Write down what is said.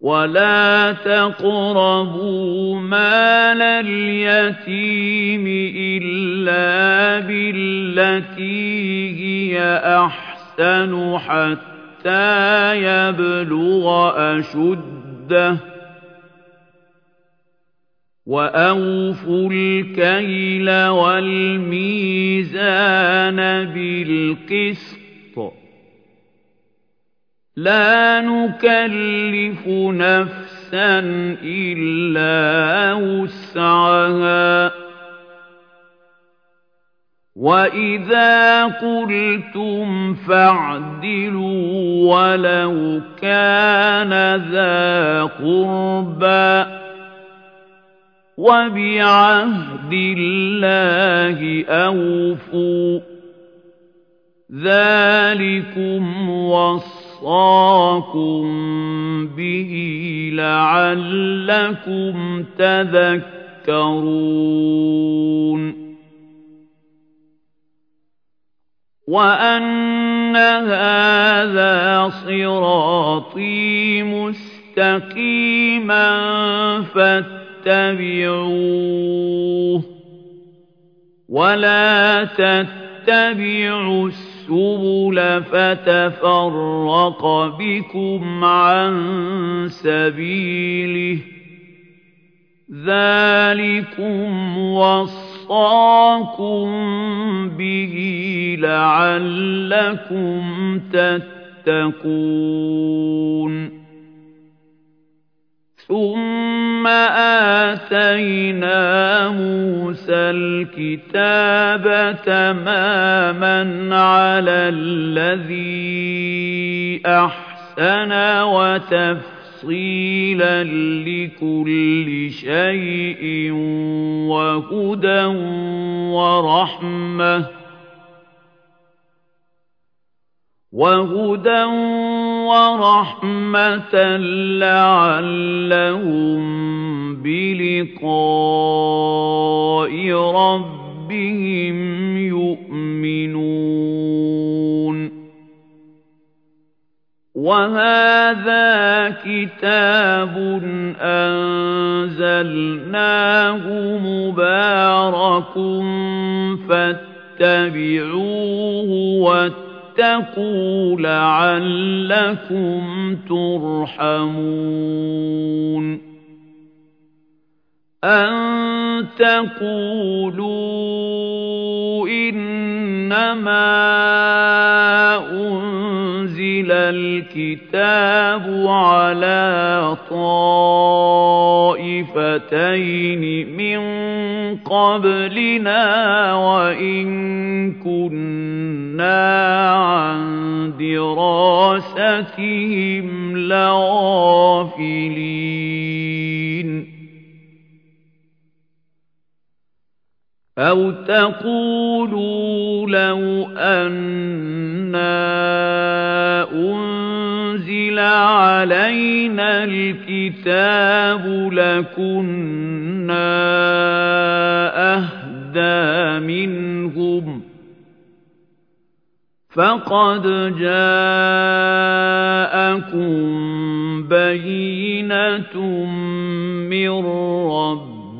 ولا تقربوا مال اليتيم إلا بالتي هي أحسن حتى يبلغ أشده وأوفوا الكيل والميزان بالقسط لا نكلف نفسا إلا وسعها. وإذا قلتم فاعدلوا ولو كان ذا قربى وبعهد الله أوفوا. ذلكم وصف وَصَّاكُم بِهِ لَعَلَّكُمْ تَذَكَّرُونَ وَأَنَّ هَٰذَا صِرَاطِي مُسْتَقِيمًا فَاتَّبِعُوهُ وَلَا تَتَّبِعُوا السُّبُلَ فَتَفَرَّقَ بِكُمْ عَن سَبِيلِهِ ۚ. ذَٰلِكُمْ وَصَّاكُم بِهِ لَعَلَّكُمْ تَتَّقُونَ. ثُمَّ آتَيْنَا مُوسَى الْكِتَابَ تَمَامًا عَلَى الَّذِي أَحْسَنَ وَتَفْصِيلًا لِّكُلِّ شَيْءٍ وَهُدًى وَرَحْمَةً وَهُدًى وَرَحْمَةً لَّعَلَّهُم بِلِقَاءِ رَبِّهِمْ يُؤْمِنُونَ. وَهَٰذَا كِتَابٌ أَنزَلْنَاهُ مُبَارَكٌ فَاتَّبِعُوهُ وَاتَّقُوا وَاتَّقُوا لَعَلَّكُمْ تُرْحَمُونَ. أَن تَقُولُوا إِنَّمَا أُنزِلَ الْكِتَابُ عَلَىٰ طَائِفَتَيْنِ مِن قَبْلِنَا وَإِن كُنَّا عَن دِرَاسَتِهِمْ لَغَافِلِينَ أَوْ تَقُولُوا لَوْ أَنَّا أُنزِلَ عَلَيْنَا الْكِتَابُ لَكُنَّا أَهْدَىٰ مِنْهُمْ ۚ فَقَدْ جَاءَكُم بَيِّنَةٌ مِّن رَّبِّكُمْ